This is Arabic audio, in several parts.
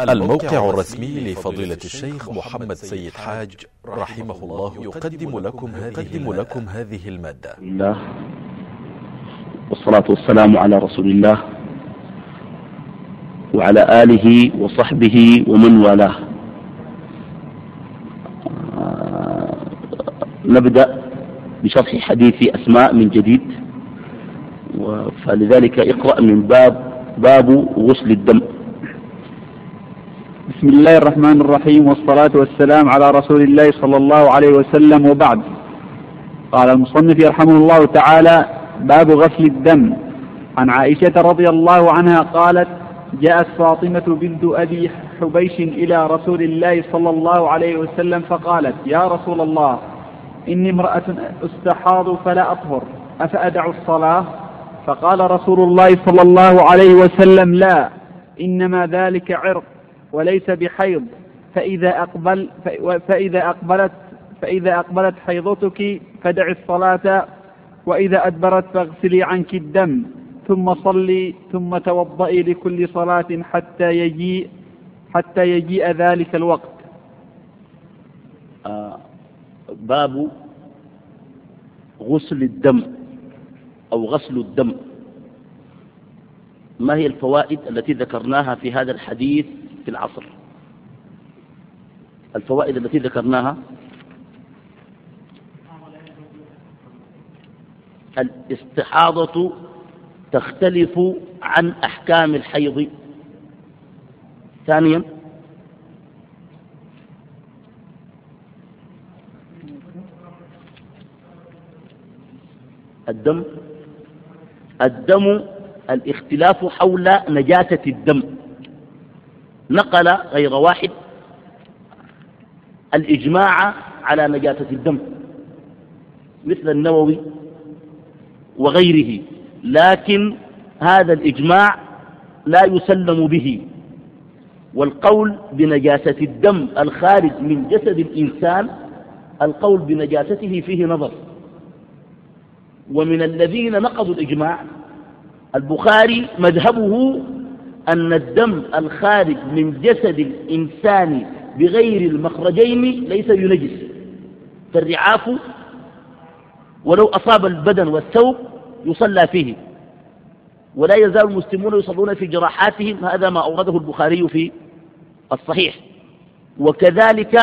الموقع الرسمي لفضيلة الشيخ محمد سيد حاج رحمه الله يقدم لكم هذه, لكم هذه المادة. الله. والصلاة والسلام على رسول الله وعلى آله وصحبه ومن والاه. آه، نبدأ بشرح حديث أسماء من جديد. فلذلك اقرأ من باب باب غسل الدم. بسم الله الرحمن الرحيم والصلاة والسلام على رسول الله صلى الله عليه وسلم وبعد. قال المصنف يرحمه الله تعالى باب غسل الدم. عن عائشة رضي الله عنها قالت جاءت فاطمة بنت أبي حبيش إلى رسول الله صلى الله عليه وسلم فقالت يا رسول الله إني امرأة أستحاض فلا أطهر أفأدع الصلاة؟ فقال رسول الله صلى الله عليه وسلم لا إنما ذلك عرق. وليس بحيض. فإذا أقبل فإذا أقبلت فإذا أقبلت حيضتك فدع الصلاة وإذا أدبرت فاغسلي عنك الدم ثم صلي ثم توضئي لكل صلاة حتى يجيء حتى يجيء ذلك الوقت. باب غسل الدم أو غسل الدم. ما هي الفوائد التي ذكرناها في هذا الحديث؟ في العصر. الفوائد التي ذكرناها الاستحاضة تختلف عن أحكام الحيض. ثانيا الدم الدم الاختلاف حول نجاسة الدم. نقل غير واحد الإجماع على نجاسة الدم مثل النووي وغيره لكن هذا الإجماع لا يسلم به والقول بنجاسة الدم الخارج من جسد الإنسان القول بنجاسته فيه نظر. ومن الذين نقضوا الإجماع البخاري مذهبه أن الدم الخارج من جسد الإنسان بغير المخرجين ليس ينجس فالرعاف ولو أصاب البدن والثوب يصلى فيه. ولا يزال المسلمون يصلون في جراحاتهم هذا ما أورده البخاري في الصحيح. وكذلك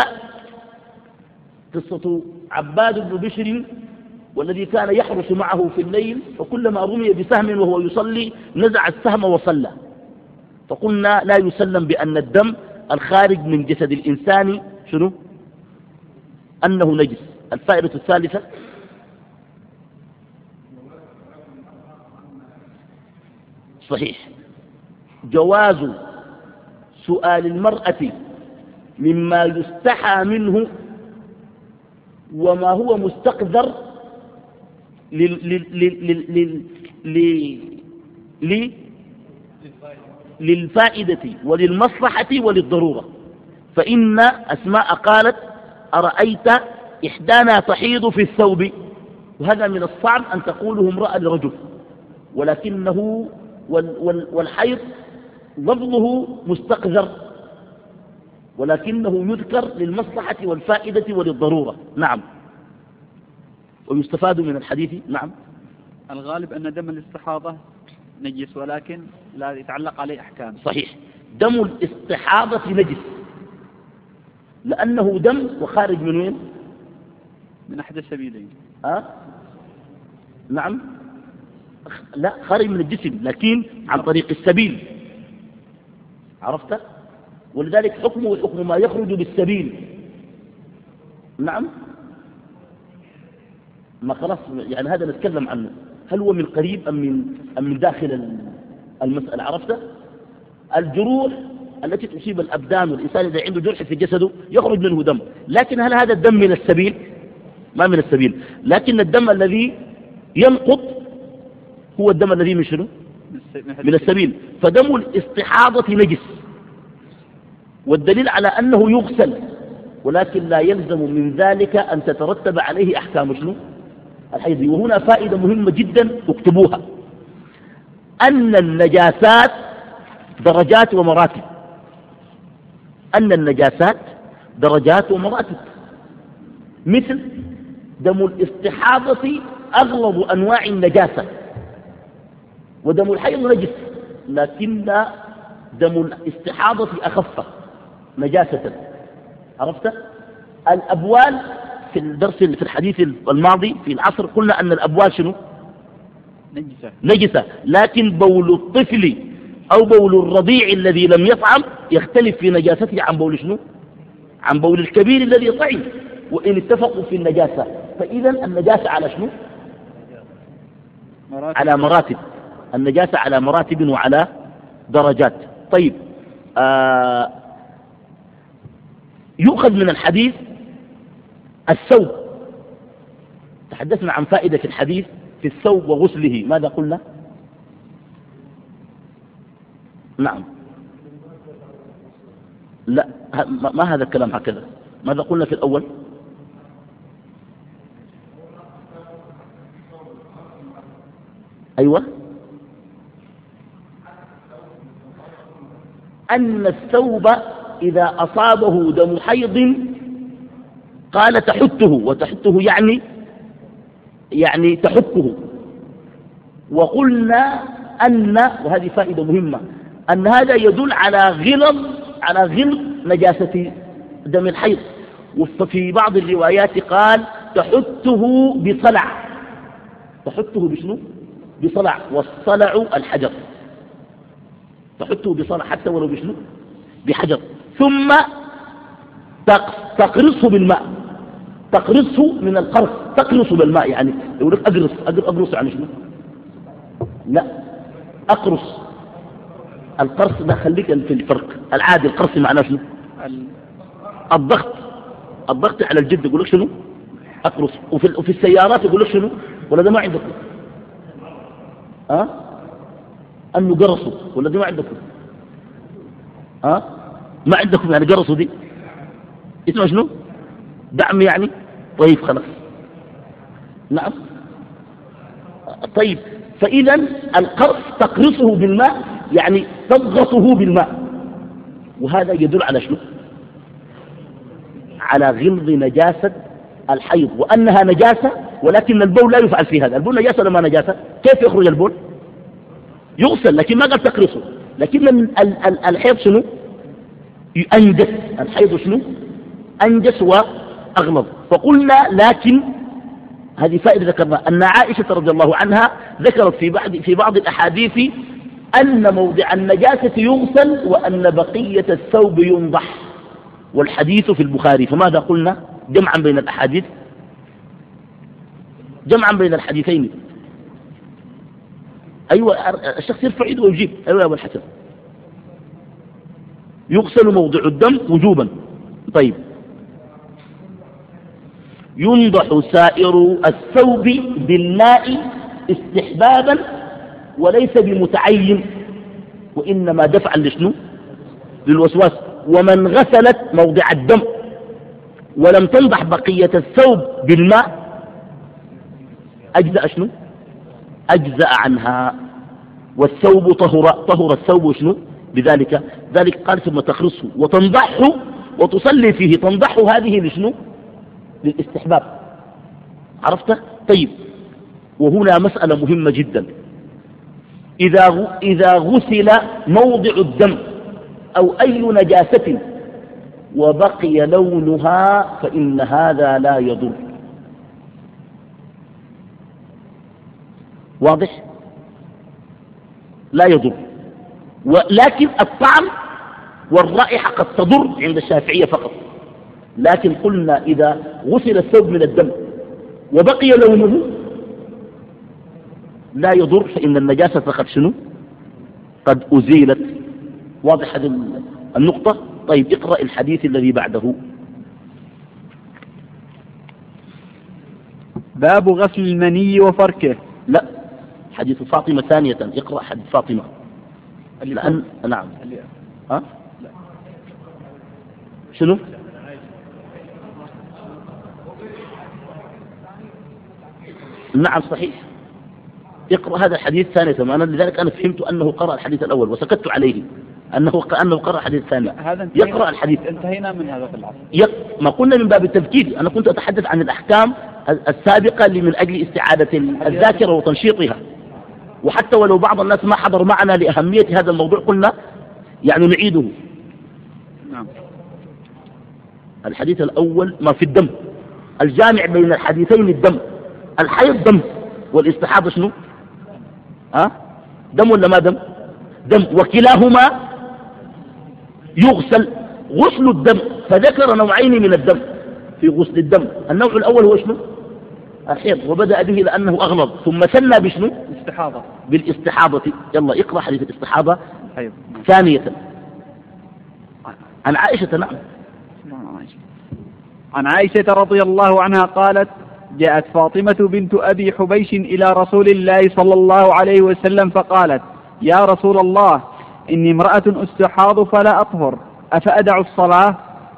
قصة عباد بن بشر والذي كان يحرس معه في الليل فكلما رمي بسهم وهو يصلي نزع السهم وصلى. فقلنا لا يسلم بأن الدم الخارج من جسد الإنسان شنو؟ أنه نجس. الفائدة الثالثة صحيح. جواز سؤال المرأة مما يستحى منه وما هو مستقذر للفائدة وللمصلحة وللضرورة. فإن أسماء قالت أرأيت إحدانا تحيض في الثوب؟ وهذا من الصعب أن تقوله امرأة لرجل. ولكنه والحيض لفظه مستقذر. ولكنه يذكر للمصلحة والفائدة وللضرورة. نعم. ويستفاد من الحديث؟ نعم. الغالب أن دم الاستحاضة نجس ولكن لا يتعلق عليه أحكام. صحيح. دم الاستحاضة نجس. لأنه دم وخارج من وين؟ من أحد السبيلين. أه؟ نعم. لا خارج من الجسم لكن عن طريق السبيل. عرفت؟ ولذلك حكمه حكم ما يخرج بالسبيل. نعم. ما خلاص يعني هذا نتكلم عنه. هل هو من قريب أم من, أم من داخل المسألة عرفت؟ الجروح التي تصيب الأبدان والإنسان إذا عنده جرح في جسده يخرج منه دم. لكن هل هذا الدم من السبيل؟ ما من السبيل. لكن الدم الذي ينقط هو الدم الذي من شنو؟ من السبيل. فدم الاستحاضة نجس والدليل على أنه يغسل ولكن لا يلزم من ذلك أن تترتب عليه أحكام شنو؟ الحيض. وهنا فائدة مهمة جدا اكتبوها. أن النجاسات درجات ومراتب. أن النجاسات درجات ومراتب. مثل دم الاستحاضة أغلظ أنواع النجاسة. دم الحيض نجس لكن دم الاستحاضة أخف نجاسة. عرفت؟ الأبوال في الدرس في الحديث الماضي في العصر قلنا أن الأبوال شنو؟ نجسة. نجسة. لكن بول الطفل أو بول الرضيع الذي لم يطعم يختلف في نجاسته عن بول شنو؟ عن بول الكبير الذي طعم. وإن اتفقوا في النجاسة فإذا النجاسة على شنو؟ مراتب. على مراتب. النجاسة على مراتب وعلى درجات. طيب آه يؤخذ من الحديث الثوب. تحدثنا عن فائدة الحديث في الثوب وغسله. ماذا قلنا؟ نعم. لا ما هذا الكلام هكذا؟ ماذا قلنا في الأول؟ أيوة. أن الثوب إذا أصابه دم حيض قال تحته وتحته يعني يعني تحكه. وقلنا أن وهذه فائدة مهمة أن هذا يدل على غلظ على غلظ نجاسة دم الحيض. وفي بعض الروايات قال تحته بصلع. تحته بشنو؟ بصلع. والصلع الحجر. تحته بصلع حتى ولو بشنو؟ بحجر. ثم تقرصه بالماء. تقرصه من القرص. تقرصه بالماء يعني. يقول لك أقرص أقرص يعني شنو؟ لا أقرص. القرص ده خليك في الفرق. العادي القرص معناه شنو؟ الضغط. الضغط على الجد يقول لك شنو؟ أقرص. وفي, وفي السيارات يقول لك شنو؟ ولا ده ما عندكم؟ أه؟ أنه قرصوا ولا ده ما عندكم؟ أه؟ ما عندكم يعني قرصوا دي. اسمه شنو؟ دعم يعني. طيب خلاص. نعم. طيب فإذا القرص تقرصه بالماء يعني تضغطه بالماء. وهذا يدل على شنو؟ على غلظ نجاسة الحيض. وأنها نجاسة ولكن البول لا يفعل في هذا. البول نجاسة ولا ما نجاسة؟ كيف يخرج البول؟ يغسل لكن ما قال تقرصه. لكن الحيض شنو؟ أنجس الحيض شنو؟ أنجس وأغلظ فقلنا لكن هذه فائدة ذكرنا أن عائشة رضي الله عنها ذكرت في بعض, في بعض الأحاديث أن موضع النجاسة يغسل وأن بقية الثوب ينضح. والحديث في البخاري. فماذا قلنا؟ جمعا بين الأحاديث. جمعا بين الحديثين. أيوة الشخص يرفع يده ويجيب. أيوة يا أبو الحسن. يغسل موضع الدم وجوبا. طيب. ينضح سائر الثوب بالماء استحبابا وليس بمتعين وإنما دفعا لشنو؟ للوسواس. ومن غسلت موضع الدم ولم تنضح بقية الثوب بالماء أجزأ شنو؟ أجزأ عنها. والثوب طهر, طهر الثوب شنو؟ بذلك. ذلك قال ثم تخرصه. وتنضحه وتصلي فيه تنضحه هذه لشنو؟ للاستحباب. عرفت؟ طيب. وهنا مسألة مهمة جدا. إذا, إذا غسل موضع الدم أو أي نجاسة وبقي لونها فإن هذا لا يضر. واضح؟ لا يضر. ولكن الطعم والرائحة قد تضر عند الشافعية فقط. لكن قلنا إذا غسل الثوب من الدم وبقي لونه لا يضر فإن النجاسة قد شنو؟ قد أزيلت. واضح هذه النقطة؟ طيب اقرأ الحديث الذي بعده. باب غسل المني وفركه. لا حديث فاطمة ثانية اقرأ حديث فاطمة. لأن نعم. ها؟ شنو؟ نعم صحيح. اقرأ هذا الحديث ثانية أنا لذلك أنا فهمت أنه قرأ الحديث الأول وسكت عليه. أنه كأنه قرأ حديث ثاني. هذا يقرأ الحديث. انتهينا من هذا في العصر. يق... ما قلنا من باب التذكير أنا كنت أتحدث عن الأحكام السابقة اللي من أجل استعادة الذاكرة وتنشيطها. وحتى ولو بعض الناس ما حضر معنا لأهمية هذا الموضوع قلنا يعني نعيده. نعم. الحديث الأول ما في الدم. الجامع بين الحديثين الدم. الحيض دم والاستحاضة شنو؟ ها؟ دم ولا ما دم؟ دم. وكلاهما يغسل غسل الدم. فذكر نوعين من الدم في غسل الدم. النوع الأول هو شنو؟ الحيض. وبدأ به لأنه أغلظ. ثم ثنى بشنو؟ استحاضة بالاستحاضة. يلا اقرأ حديث الاستحاضة. حيض ثانية. عن عائشة نعم. عن عائشة رضي الله عنها قالت جاءت فاطمة بنت أبي حبيش إلى رسول الله صلى الله عليه وسلم فقالت يا رسول الله إني امرأة استحاض فلا أطهر أفأدع الصلاة؟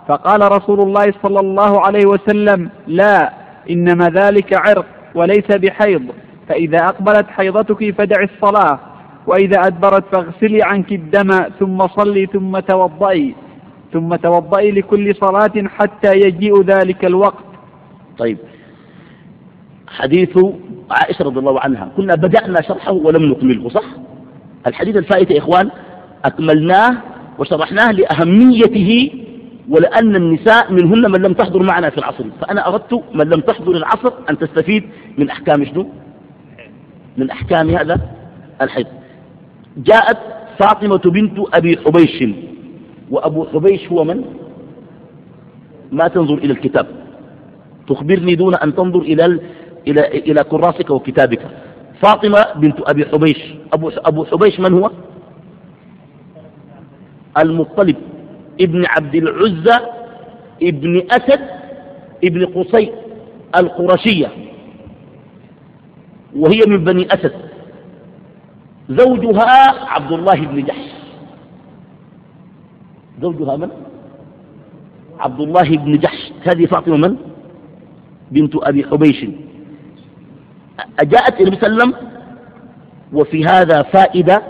فقال رسول الله صلى الله عليه وسلم لا إنما ذلك عرق وليس بحيض فإذا أقبلت حيضتك فدع الصلاة وإذا أدبرت فاغسلي عنك الدم ثم صلي ثم توضئي ثم توضئي لكل صلاة حتى يجيء ذلك الوقت. طيب حديث عائشة رضي الله عنها. كنا بدأنا شرحه ولم نكمله صح؟ الحديث الفائت يا إخوان أكملناه وشرحناه لأهميته ولأن النساء منهن من لم تحضر معنا في العصر. فأنا أردت من لم تحضر العصر أن تستفيد من أحكام شنو؟ من أحكام هذا الحيض جاءت فاطمة بنت أبي حبيش وأبو حبيش هو من؟ ما تنظر إلى الكتاب. تخبرني دون أن تنظر إلى إلى إلى كراسك وكتابك. فاطمة بنت أبي حبيش. أبو أبو حبيش من هو؟ المطلب. ابن عبد العزة ابن أسد ابن قصي القرشية. وهي من بني أسد. زوجها عبد الله بن جحش. زوجها من؟ عبد الله بن جحش. هذه فاطمة من؟ بنت أبي حبيش. جاءت النبي صلى الله وسلم وفي هذا فائدة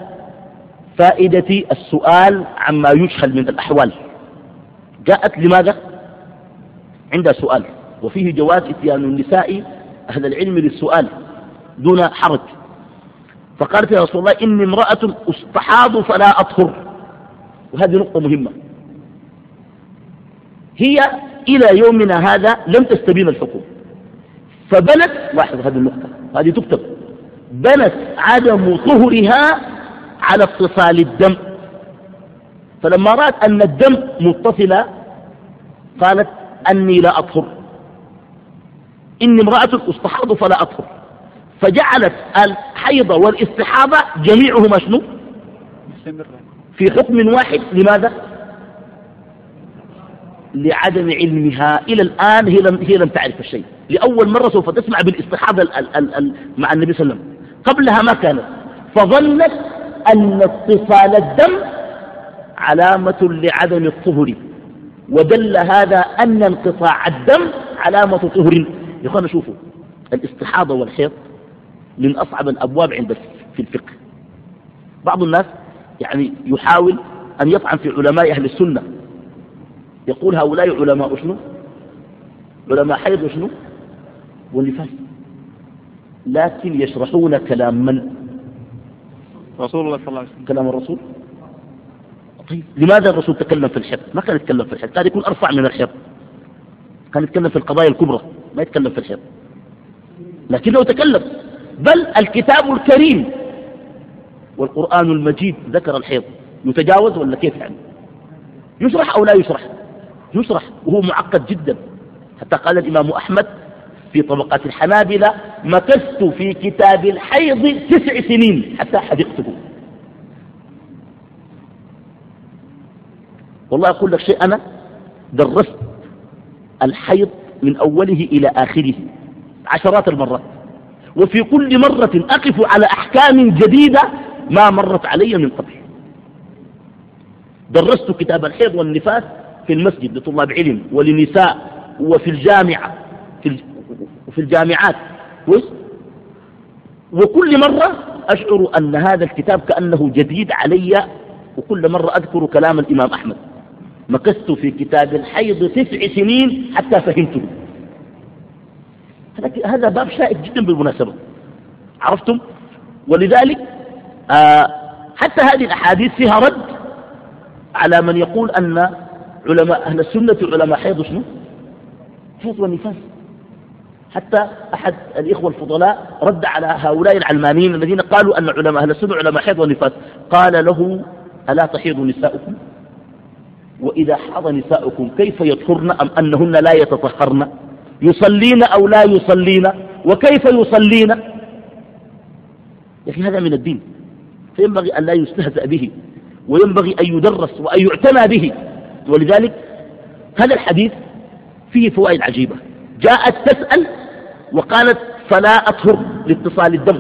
فائدة السؤال عما يجهل من الأحوال. جاءت لماذا؟ عندها سؤال. وفيه جواز اتيان النساء أهل العلم للسؤال دون حرج. فقالت يا رسول الله إني امرأة أستحاض فلا أطهر. وهذه نقطة مهمة. هي إلى يومنا هذا لم تستبين الحكم. فبنت لاحظ هذه النقطة. هذه تكتب. بنت عدم طهرها على اتصال الدم. فلما رأت أن الدم متصل قالت أني لا أطهر. إني امرأة استحاض فلا أطهر. فجعلت الحيض والاستحاضة جميعهما شنو؟ في حكم واحد. لماذا؟ لعدم علمها إلى الآن هي لم, هي لم تعرف الشيء. لأول مرة سوف تسمع بالاستحاضة مع النبي صلى الله عليه وسلم. قبلها ما كانت. فظنت أن اتصال الدم علامة لعدم الطهر. ودل هذا أن انقطاع الدم علامة طهر. يا اخوانا شوفوا الاستحاضة والحيض من أصعب الأبواب عند في الفقه. بعض الناس يعني يحاول أن يطعن في علماء أهل السنة. يقول هؤلاء علماء شنو؟ علماء حيض وشنو ونفاس لكن يشرحون كلام من؟ رسول الله صلى الله عليه وسلم. كلام الرسول؟ طيب لماذا الرسول تكلم في الحب ما كان يتكلم في الحب كان يكون أرفع من الحب كان يتكلم في القضايا الكبرى ما يتكلم في الحب لكنه تكلم بل الكتاب الكريم والقرآن المجيد ذكر الحيض. يتجاوز ولا كيف يعني؟ يشرح أو لا يشرح؟ يشرح وهو معقد جدا. حتى قال الإمام أحمد في طبقات الحنابلة مكثت في كتاب الحيض تسع سنين حتى حدقته. والله أقول لك شيء أنا درست الحيض من أوله إلى آخره عشرات المرات وفي كل مرة أقف على أحكام جديدة ما مرت علي من قبل. درست كتاب الحيض والنفاس في المسجد لطلاب علم ولنساء وفي الجامعة في الجامعات. وكل مرة أشعر أن هذا الكتاب كأنه جديد علي وكل مرة أذكر كلام الإمام أحمد. مكثت في كتاب الحيض تسع سنين حتى فهمته. هذا باب شائك جدا بالمناسبة. عرفتم؟ ولذلك آه حتى هذه الأحاديث فيها رد على من يقول أن علماء أهل السنة علماء حيض شنو؟ حيض ونفاس. حتى أحد الإخوة الفضلاء رد على هؤلاء العلمانيين الذين قالوا أن علماء أهل السنة علماء حيض ونفاس. قال له ألا تحيض نساؤكم؟ وإذا حاض نساؤكم كيف يطهرن أم أنهن لا يتطهرن؟ يصلين أو لا يصلين؟ وكيف يصلين؟ أخي هذا من الدين. فينبغي أن لا يستهزأ به وينبغي أن يدرس وأن يعتنى به. ولذلك هذا الحديث فيه فوائد عجيبة. جاءت تسأل وقالت فلا أطهر لاتصال الدم.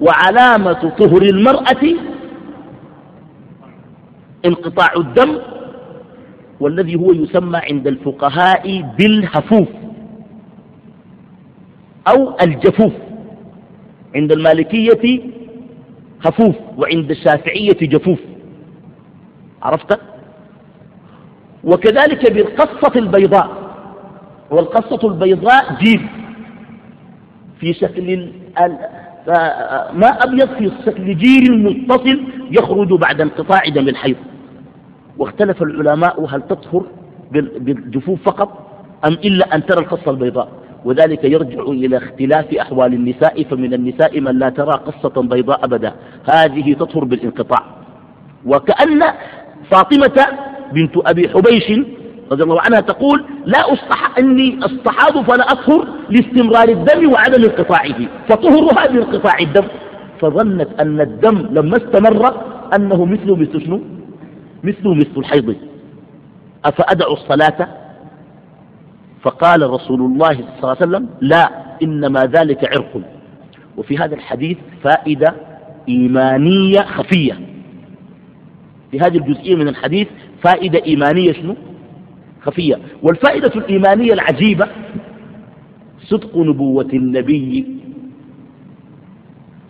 وعلامة طهر المرأة انقطاع الدم والذي هو يسمى عند الفقهاء بالهفوف أو الجفوف. عند المالكية هفوف وعند الشافعية جفوف. عرفت؟ وكذلك بالقصة البيضاء. والقصة البيضاء جيل في شكل ما أبيض في شكل جيل متصل يخرج بعد انقطاع دم الحيض. واختلف العلماء هل تطهر بالجفوف فقط أم إلا أن ترى القصة البيضاء. وذلك يرجع إلى اختلاف أحوال النساء فمن النساء من لا ترى قصة بيضاء أبدا. هذه تطهر بالانقطاع. وكأن فاطمة بنت أبي حبيش رضي الله عنها تقول لا أصطح أني أصطحاب فلا أطهر لاستمرار الدم وعدم انقطاعه فطهرها بانقطاع الدم. فظنت أن الدم لما استمر أنه مثل مثل شنو؟ مثل مثل الحيض. أفأدع الصلاة؟ فقال رسول الله صلى الله عليه وسلم لا إنما ذلك عرق. وفي هذا الحديث فائدة إيمانية خفية. في هذه الجزئية من الحديث فائدة إيمانية شنو؟ خفية. والفائدة الإيمانية العجيبة صدق نبوة النبي.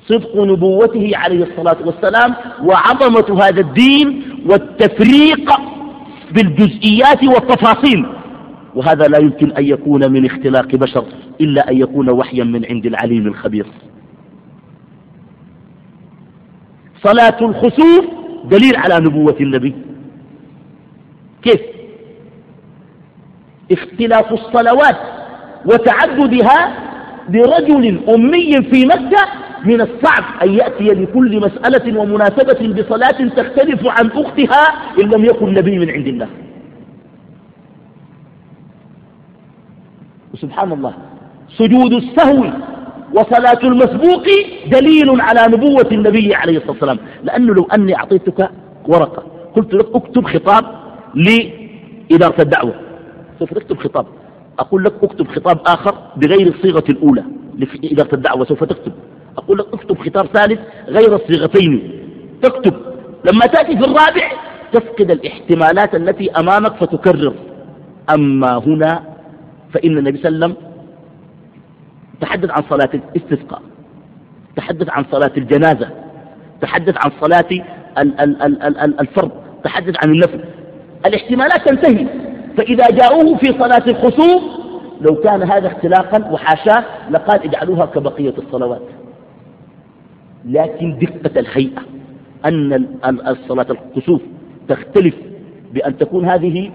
صدق نبوته عليه الصلاة والسلام وعظمة هذا الدين والتفريق بالجزئيات والتفاصيل. وهذا لا يمكن أن يكون من اختلاق بشر إلا أن يكون وحيا من عند العليم الخبير. صلاة الخسوف دليل على نبوة النبي. كيف؟ اختلاف الصلوات وتعددها لرجل أمي في مكة من الصعب أن يأتي لكل مسألة ومناسبة بصلاة تختلف عن أختها إن لم يكن نبي من عند الله. وسبحان الله سجود السهو وصلاة المسبوق دليل على نبوة النبي عليه الصلاة والسلام. لأنه لو أني أعطيتك ورقة قلت لك اكتب خطاب لإدارة الدعوة. سوف تكتب خطاب. أقول لك أكتب خطاب آخر بغير الصيغة الأولى لإدارة الدعوة سوف تكتب. أقول لك أكتب خطاب ثالث غير الصيغتين. تكتب. لما تأتي في الرابع تفقد الاحتمالات التي أمامك فتكرر. أما هنا فإن النبي صلى الله عليه وسلم تحدث عن صلاة الاستسقاء تحدث عن صلاة الجنازة تحدث عن صلاة الفرض تحدث عن النفل. الاحتمالات تنتهي. فإذا جاءوه في صلاة الخسوف لو كان هذا اختلاقا وحاشاه لقال اجعلوها كبقية الصلوات. لكن دقة الهيئة أن الصلاة الكسوف تختلف بأن تكون هذه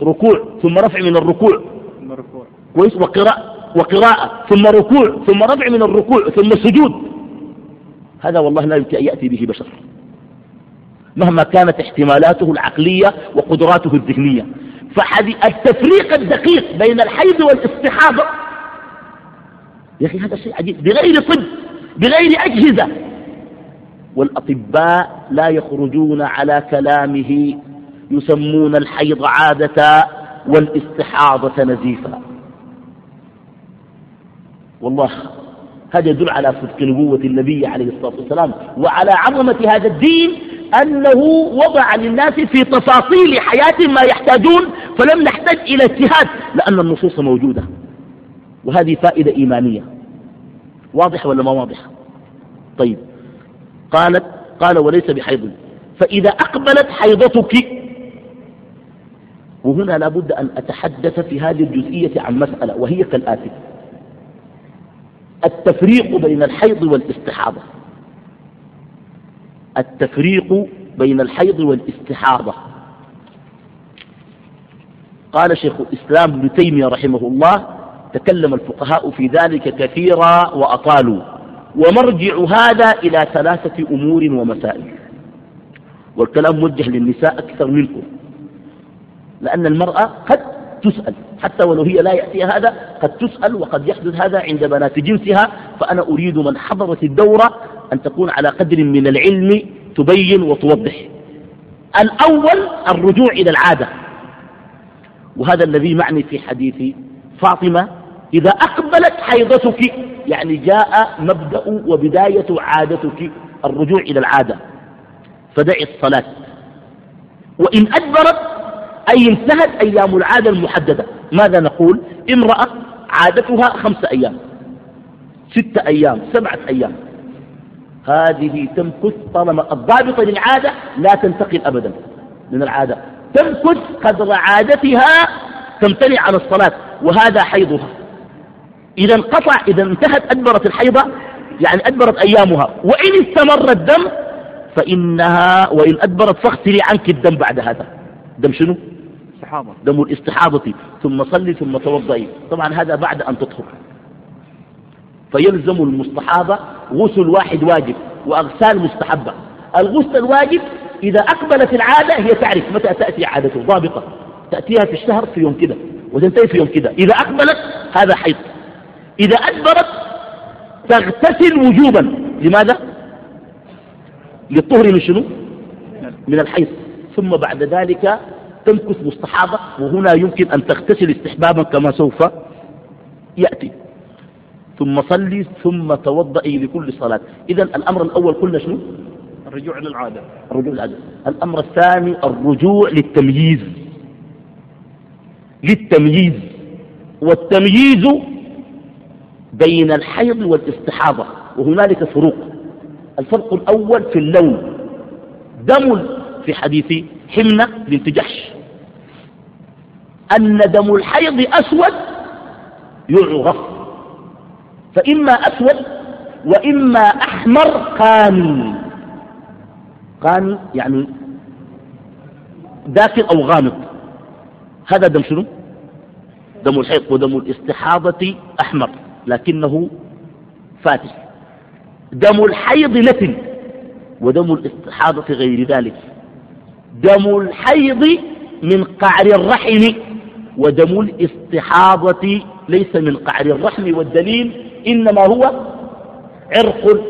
بركوع ثم رفع من الركوع. كويس؟ وقراءة, وقراءة ثم ركوع ثم رفع من الركوع ثم سجود. هذا والله لا يمكن أن يأتي به بشر. مهما كانت احتمالاته العقلية وقدراته الذهنية. فالتفريق الدقيق بين الحيض والاستحاضة يا أخي هذا شيء عجيب. بغير طب بغير أجهزة. والأطباء لا يخرجون على كلامه يسمون الحيض عادة والاستحاضة نزيفا والله هذا يدل على صدق نبوة النبي عليه الصلاة والسلام وعلى عظمة هذا الدين أنه وضع للناس في تفاصيل حياة ما يحتاجون فلم نحتاج إلى اجتهاد لأن النصوص موجودة وهذه فائدة إيمانية. واضح ولا ما واضح؟ طيب. قالت قال وليس بحيض. فإذا أقبلت حيضتك وهنا لابد أن أتحدث في هذه الجزئية عن مسألة وهي كالآتي التفريق بين الحيض والاستحاضة. التفريق بين الحيض والاستحاضة. قال شيخ الإسلام ابن تيمية رحمه الله تكلم الفقهاء في ذلك كثيرا وأطالوا ومرجع هذا إلى ثلاثة أمور ومسائل. والكلام موجه للنساء أكثر منكم لأن المرأة قد تسأل حتى ولو هي لا يأتيها هذا قد تسأل وقد يحدث هذا عند بنات جنسها فأنا أريد من حضرت الدورة أن تكون على قدر من العلم تبين وتوضح. الأول الرجوع إلى العادة. وهذا الذي معني في حديث فاطمة إذا أقبلت حيضتك يعني جاء مبدأ وبداية عادتك الرجوع إلى العادة. فدعي الصلاة. وإن أدبرت أي انتهت أيام العادة المحددة. ماذا نقول؟ امرأة عادتها خمسة أيام. ستة أيام سبعة أيام. هذه تمكث طالما الضابطة للعادة لا تنتقل أبدا. من العادة تمكث قدر عادتها تمتنع عن الصلاة وهذا حيضها. إذا انقطع إذا انتهت أدبرت الحيضة يعني أدبرت أيامها وإن استمر الدم فإنها وإن أدبرت فاغسلي عنك الدم بعد هذا. دم شنو؟ استحاضة. دم الاستحاضة. ثم صلي ثم توضئي. طبعا هذا بعد أن تطهر. فيلزم المستحاضة غسل واحد واجب وأغسال مستحبة. الغسل الواجب إذا أقبلت العادة هي تعرف متى تأتي عادته ضابطة. تأتيها في الشهر في يوم كده وتنتهي في يوم كده. إذا أقبلت هذا حيض. إذا أدبرت تغتسل وجوبا. لماذا؟ للطهر من شنو؟ من الحيض. ثم بعد ذلك تمكث مستحاضة وهنا يمكن أن تغتسل استحبابا كما سوف يأتي. ثم صلي ثم توضئي لكل صلاة. إذا الأمر الأول قلنا شنو؟ الرجوع للعادة. الرجوع للعادة. الأمر الثاني الرجوع للتمييز. للتمييز. والتمييز بين الحيض والاستحاضة وهنالك فروق. الفرق الأول في اللون. دم في حديث حمنة بنت جحش. أن دم الحيض أسود يعرف فإما أسود وإما أحمر قاني. قاني يعني داخل أو غامض. هذا دم شنو؟ دم الحيض ودم الاستحاضة أحمر لكنه فاتح. دم الحيض نتن ودم الاستحاضة غير ذلك. دم الحيض من قعر الرحم ودم الاستحاضة ليس من قعر الرحم والدليل إنما هو عرق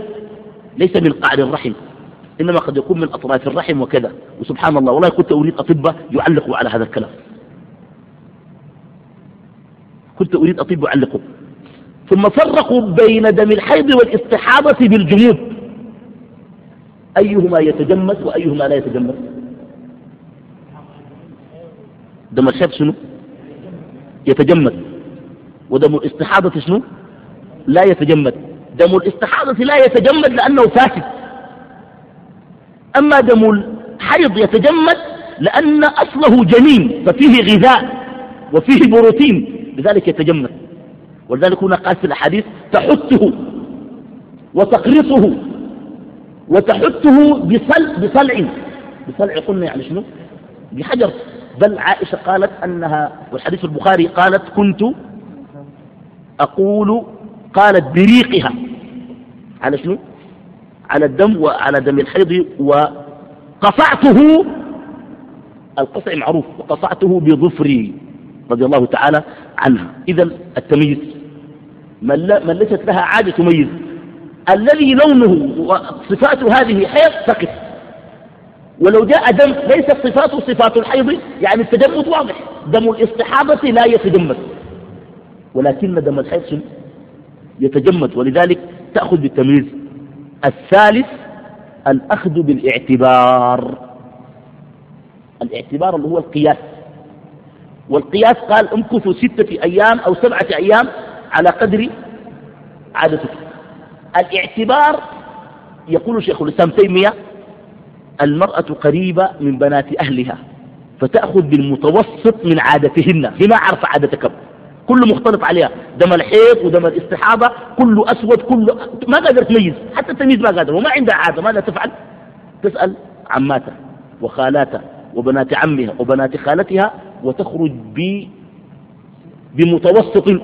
ليس من قعر الرحم إنما قد يكون من أطراف الرحم وكذا. وسبحان الله والله كنت أريد أطباء يعلقوا على هذا الكلام. كنت أريد أطباء يعلقوا ثم فرقوا بين دم الحيض والاستحاضة بالجمود أيهما يتجمد وأيهما لا يتجمد؟ دم الحيض شنو؟ يتجمد. ودم الاستحاضة شنو؟ لا يتجمد. دم الاستحاضة لا يتجمد لأنه فاسد. أما دم الحيض يتجمد لأن أصله جنين ففيه غذاء وفيه بروتين لذلك يتجمد. ولذلك هنا قال في الأحاديث تحته وتقرصه وتحته بصل بصلع. بصلع قلنا يعني شنو؟ بحجر بل عائشة قالت أنها والحديث البخاري قالت كنت أقول قالت بريقها. على شنو؟ على الدم وعلى دم الحيض وقطعته القطع معروف. وقطعته بظفري رضي الله تعالى عنها إذا التمييز. من, ليست لها عادة تميز. الذي لونه وصفات هذه حيض تقف ولو جاء دم ليست صفاته صفات الحيض يعني التجمد واضح. دم الاستحاضة لا يتجمد. ولكن دم الحيض يتجمد. ولذلك تأخذ بالتمييز. الثالث الأخذ بالاعتبار. الاعتبار اللي هو القياس. والقياس قال امكثوا ستة أيام أو سبعة أيام على قدر عادتك الاعتبار يقول شيخ الإسلام تيمية المرأة قريبة من بنات أهلها فتأخذ بالمتوسط من عادتهن. هي ما عارفة عادتك كله مختلط عليها. دم الحيض ودم الاستحاضة كله أسود كله ما قادر تميز. حتى التمييز ما قادر وما عندها عادة ماذا تفعل؟ تسأل عماتها وخالاتها وبنات عمها وبنات خالتها وتخرج ب بمتوسط.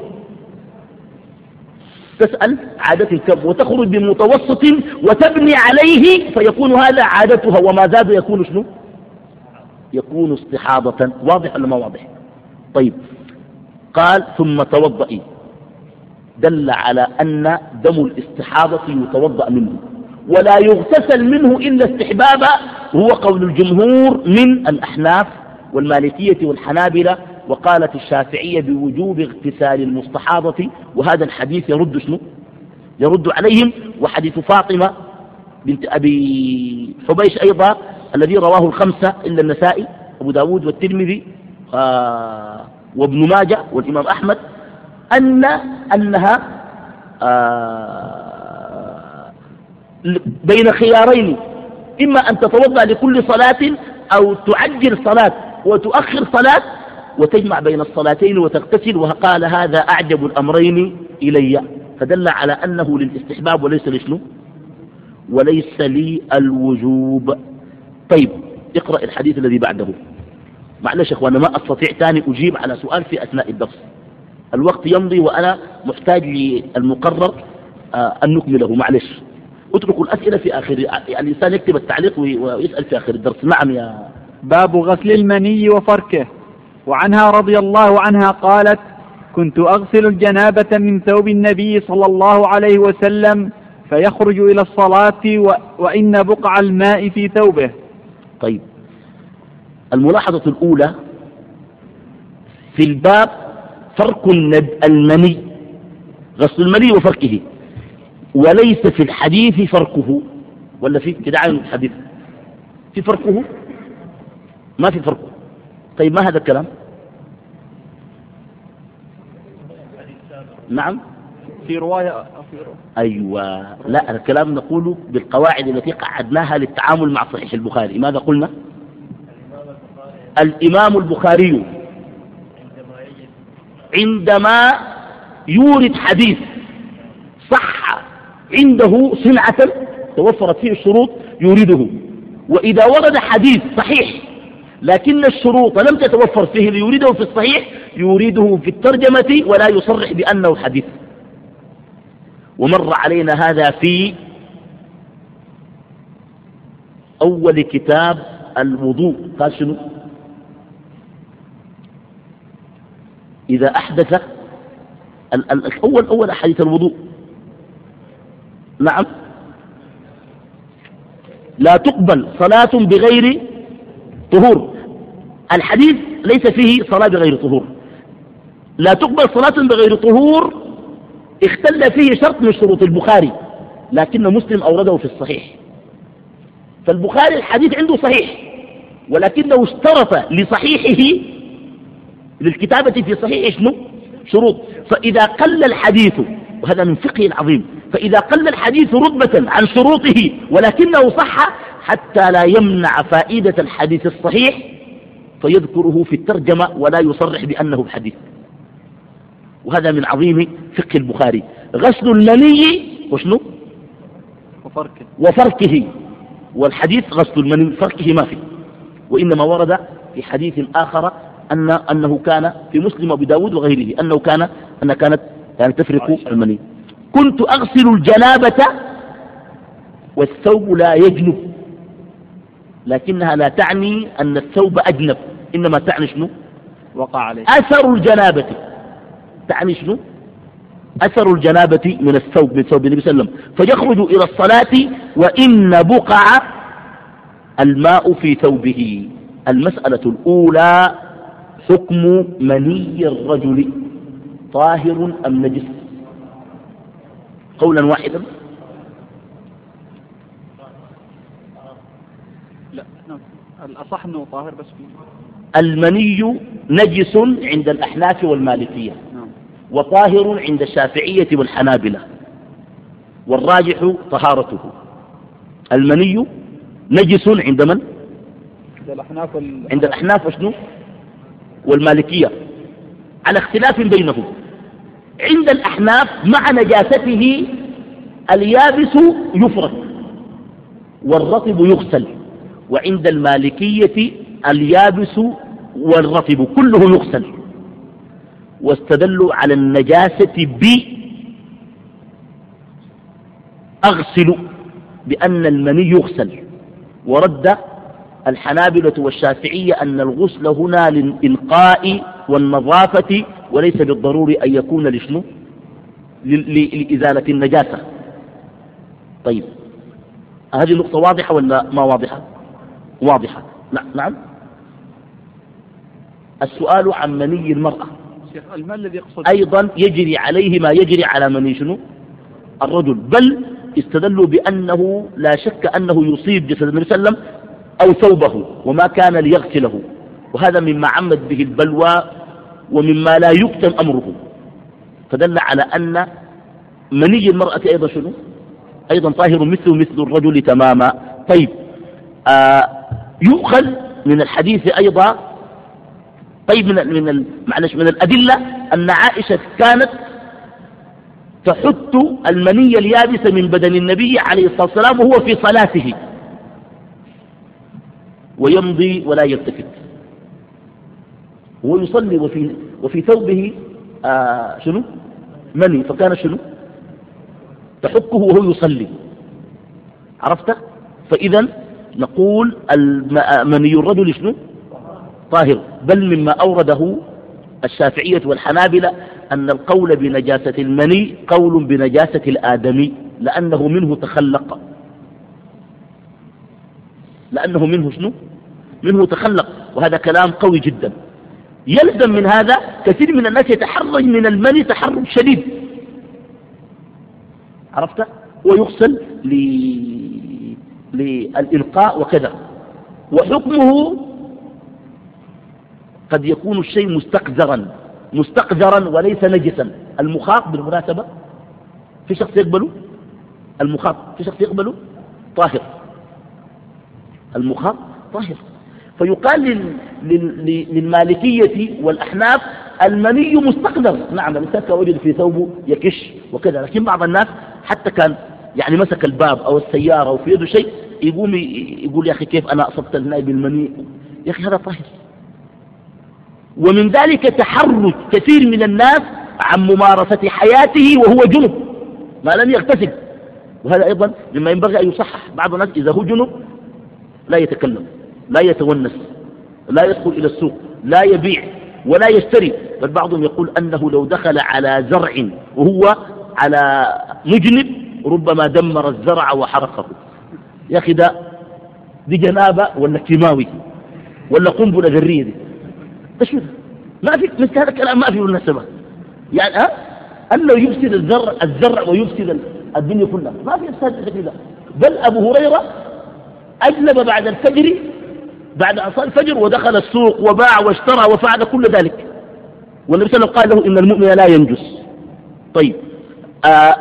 تسأل عادة كم وتخرج بمتوسط وتبني عليه فيكون هذا عادتها. وما زاد يكون شنو؟ يكون استحاضة. واضح ولا ما واضح؟ طيب. قال ثم توضئي دل على أن دم الاستحاضة يتوضأ منه. ولا يغتسل منه إلا استحبابا. وهو قول الجمهور من الأحناف والمالكية والحنابلة وقالت الشافعية بوجوب اغتسال المستحاضة. وهذا الحديث يرد شنو؟ يرد عليهم. وحديث فاطمة بنت أبي حبيش أيضا الذي رواه الخمسة إلا النسائي أبو داود والترمذي. آه وابن ماجه والإمام أحمد أن أنها آه بين خيارين إما أن تتوضأ لكل صلاة أو تعجل صلاة وتؤخر صلاة وتجمع بين الصلاتين وتغتسل وقال هذا أعجب الأمرين إلي. فدل على أنه للاستحباب وليس لشنو؟ وليس لي الوجوب طيب اقرأ الحديث الذي بعده. معلش اخوانا ما أستطيع ثاني أجيب على سؤال في أثناء الدرس. الوقت يمضي وأنا محتاج للمقرر آه أن نكمله معلش. اتركوا الأسئلة في آخر يعني الإنسان يكتب التعليق ويسأل في آخر الدرس. نعم يا باب غسل المني وفركه. وعنها رضي الله عنها قالت كنت أغسل الجنابة من ثوب النبي صلى الله عليه وسلم فيخرج إلى الصلاة و... وإن بقع الماء في ثوبه. طيب. الملاحظة الأولى في الباب فرق المني. غسل المني وفركه وليس في الحديث فرقه. ولا في كده عين الحديث. في فرقه؟ ما في فرقه. طيب ما هذا الكلام؟ نعم. في رواية. أيوة. لا الكلام نقوله بالقواعد التي قعدناها للتعامل مع صحيح البخاري. ماذا قلنا؟ الإمام البخاري. عندما يورد حديث صح عنده صنعة توفرت فيه الشروط يورده. وإذا ورد حديث صحيح لكن الشروط لم تتوفر فيه ليورده في الصحيح يورده في الترجمة ولا يصرح بأنه حديث. ومر علينا هذا في أول كتاب الوضوء. قال شنو؟ إذا أحدث الأول أول أحاديث الوضوء. نعم. لا تقبل صلاة بغير طهور. الحديث ليس فيه صلاة بغير طهور. لا تقبل صلاة بغير طهور اختل فيه شرط من شروط البخاري لكن مسلم أورده في الصحيح. فالبخاري الحديث عنده صحيح ولكنه اشترط لصحيحه للكتابة في صحيح شنو؟ شروط. فإذا قل الحديث وهذا من فقه العظيم فإذا قل الحديث رتبة عن شروطه ولكنه صح حتى لا يمنع فائدة الحديث الصحيح فيذكره في الترجمة ولا يصرح بأنه حديث. وهذا من عظيم فقه البخاري. غسل المني وشنو؟ وفركه. وفركه. والحديث غسل المني فركه ما فيه وإنما ورد في حديث آخر أن أنه كان في مسلم وابي داود وغيره أنه كان أن كانت يعني تفرق المني. كنت أغسل الجنابة والثوب لا يجنب لكنها لا تعني أن الثوب أجنب إنما تعني شنو؟ وقع عليه. أثر الجنابة. تعني شنو؟ أثر الجنابة من الثوب من ثوب النبي صلى الله عليه وسلم. فيخرج إلى الصلاة وإن بقع الماء في ثوبه. المسألة الأولى حكم مني الرجل طاهر أم نجس؟ قولا واحدا. لا نعم. الأصح أنه طاهر بس فيه المني نجس عند الأحناف والمالكية نعم. وطاهر عند الشافعية والحنابلة والراجح طهارته. المني نجس عند من؟ عند الأحناف عند الأحناف وشنو؟ والمالكية على اختلاف بينهم. عند الأحناف مع نجاسته اليابس يفرك والرطب يغسل وعند المالكية اليابس والرطب كله يغسل. واستدلوا على النجاسة ب أغسل بأن المني يغسل. ورد الحنابلة والشافعية أن الغسل هنا للإنقاء والنظافة وليس بالضروري أن يكون لشنو؟ لإزالة النجاسة. طيب. هذه النقطة واضحة ولا ما واضحة؟ واضحة. نعم السؤال عن مني المرأة. الذي يقصد؟ أيضا يجري عليه ما يجري على مني شنو؟ الرجل. بل استدلوا بأنه لا شك أنه يصيب جسد النبي صلى الله عليه وسلم أو ثوبه وما كان ليغسله. وهذا مما عمت به البلوى ومما لا يكتم أمره. فدل على أن مني المرأة أيضا شنو؟ أيضا طاهر مثله مثل الرجل تماما. طيب آه يؤخذ من الحديث أيضا طيب من من معلش من الأدلة أن عائشة كانت تحط المني اليابس من بدن النبي عليه الصلاة والسلام وهو في صلاته. ويمضي ولا يلتفت. هو يصلي وفي, وفي ثوبه آه شنو؟ مني. فكان شنو؟ تحكه وهو يصلي. عرفت؟ فإذا نقول مني الرجل شنو؟ طاهر. بل مما أورده الشافعية والحنابلة أن القول بنجاسة المني قول بنجاسة الآدمي لأنه منه تخلق. لأنه منه شنو؟ منه تخلق وهذا كلام قوي جدا. يلزم من هذا كثير من الناس يتحرج من المني تحرج شديد. عرفت؟ ويغسل للإلقاء وكذا. وحكمه قد يكون الشيء مستقذرا مستقذرا وليس نجسا. المخاط بالمناسبة في شخص يقبله؟ المخاط في شخص يقبله؟ طاهر. المخاط طاهر. فيقال للمالكية والأحناف المني مستقذر نعم الإنسان كان وجد في ثوبه يكش وكذا. لكن بعض الناس حتى كان يعني مسك الباب أو السيارة وفي يده شيء يقوم يقول يا أخي كيف أنا أصبت النائب المني؟ يا أخي هذا طاهر. ومن ذلك تحرج كثير من الناس عن ممارسة حياته وهو جنب ما لم يغتسل. وهذا أيضا مما ينبغي أن يصحح. بعض الناس إذا هو جنب لا يتكلم. لا يتونس لا يدخل إلى السوق لا يبيع ولا يشتري. بل بعضهم يقول أنه لو دخل على زرع وهو على مجنب ربما دمر الزرع وحرقه. يا أخي ده دي جنابة ولا كيماوي؟ ولا قنبلة ذرية دي؟ إيش ما في مثل هذا الكلام ما في مناسبة يعني ها؟ أنه يفسد الزرع الزرع ويفسد الدنيا كلها. ما في إفساد ده بل أبو هريرة أجلب بعد الفجر بعد أن صلى الفجر ودخل السوق وباع واشترى وفعل كل ذلك. والنبي صلى الله عليه وسلم قال له إن المؤمن لا ينجس. طيب آه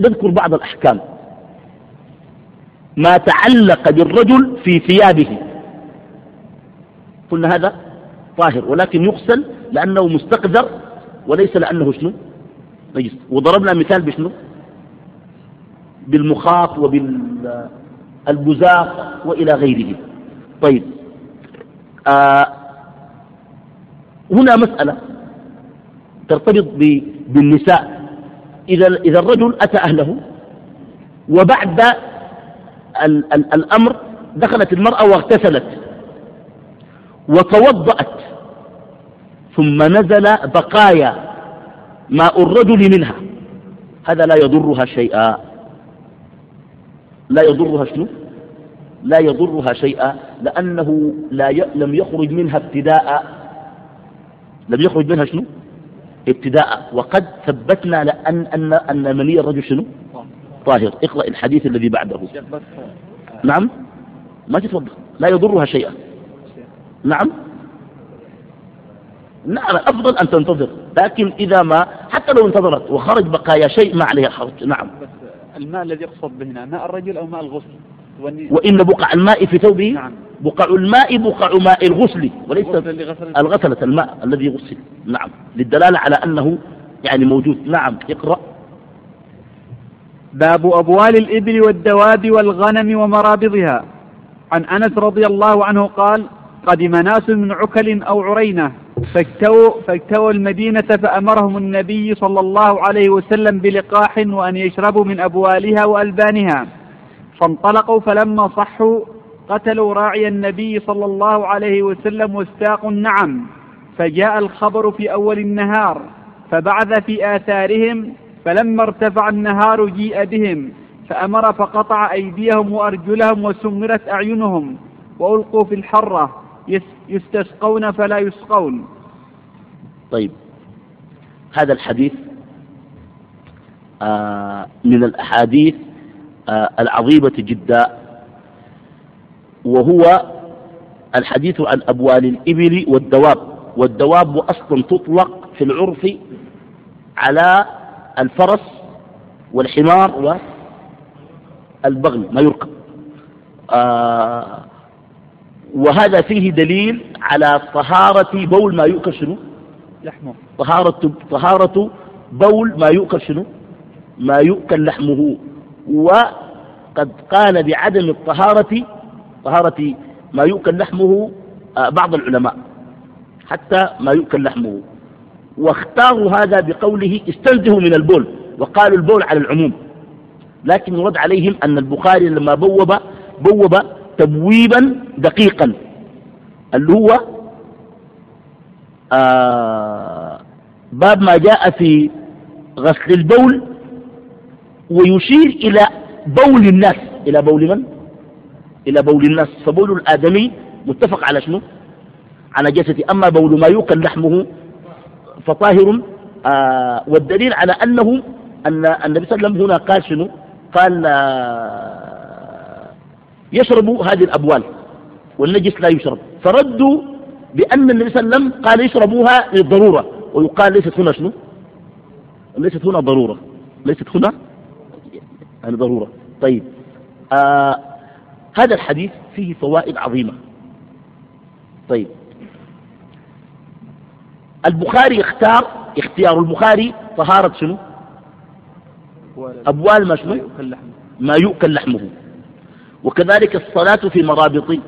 نذكر بعض الأحكام. ما تعلق بالرجل في ثيابه. قلنا هذا طاهر ولكن يغسل لأنه مستقذر وليس لأنه شنو؟ نجس. وضربنا مثال بشنو؟ بالمخاط وبالبزاق وإلى غيره. طيب. آه هنا مسألة ترتبط بالنساء. إذا, إذا الرجل أتى أهله وبعد ال ال الأمر دخلت المرأة واغتسلت وتوضأت ثم نزل بقايا ماء الرجل منها. هذا لا يضرها شيئا. لا يضرها شنو؟ لا يضرها شيئا لأنه لا ي... لم يخرج منها ابتداء. لم يخرج منها شنو؟ ابتداء. وقد ثبتنا لأن أن أن مني الرجل شنو؟ طاهر. اقرأ الحديث الذي بعده. نعم؟ ما تتوضا لا يضرها شيئا. نعم؟ نعم أفضل أن تنتظر. لكن إذا ما حتى لو انتظرت وخرج بقايا شيء ما عليها حرج. نعم. الماء الذي يقصد به هنا ماء الرجل أو ماء الغسل؟ وإن بقع الماء في ثوبه نعم. بقع الماء بقع ماء الغسل. وليس الغسلة الماء الذي غسل. نعم. للدلالة على أنه يعني موجود. نعم. اقرأ. باب أبوال الإبل والدواب والغنم ومرابضها. عن أنس رضي الله عنه قال قدم ناس من عكل أو عرينة فاكتووا, فاكتووا المدينة فأمرهم النبي صلى الله عليه وسلم بلقاح وأن يشربوا من أبوالها وألبانها. فانطلقوا فلما صحوا قتلوا راعي النبي صلى الله عليه وسلم واستاقوا النعم. فجاء الخبر في أول النهار فبعث في آثارهم فلما ارتفع النهار جيء بهم فأمر فقطع أيديهم وأرجلهم وسمرت أعينهم وألقوا في الحرة يستسقون فلا يسقون. طيب هذا الحديث آه من الأحاديث العظيمة جدا. وهو الحديث عن أبوال الإبل والدواب. والدواب أصلا تطلق في العرف على الفرس والحمار والبغل ما يركب آه وهذا فيه دليل على طهارة بول ما يؤكل شنو؟ لحمه. طهارة, طهارة بول ما يؤكل شنو؟ ما يؤكل لحمه. وقد قال بعدم الطهارة طهارة ما يؤكل لحمه آه، بعض العلماء حتى ما يؤكل لحمه. واختاروا هذا بقوله استنزهوا من البول وقالوا البول على العموم. لكن يرد عليهم أن البخاري لما بوب بوب تبويبا دقيقا اللي هو آه باب ما جاء في غسل البول ويشير إلى بول الناس. إلى بول من؟ إلى بول الناس. فبول الآدمي متفق على شنو؟ على جسدي أما بول ما يوكل لحمه فطاهر. آه والدليل على أنه أن النبي صلى الله عليه وسلم هنا قال شنو؟ قال آه يشرب هذه الأبوال والنجس لا يشرب. فردوا بأن النبي صلى الله عليه وسلم قال يشربوها للضرورة ويقال ليست هنا شنو؟ ليست هنا ضرورة. ليست هنا يعني ضرورة طيب آه هذا الحديث فيه فوائد عظيمة. طيب البخاري اختار اختيار البخاري طهارة شنو؟ أبوال ما شنو؟ ما يؤكل لحمه. وكذلك الصلاة في مرابط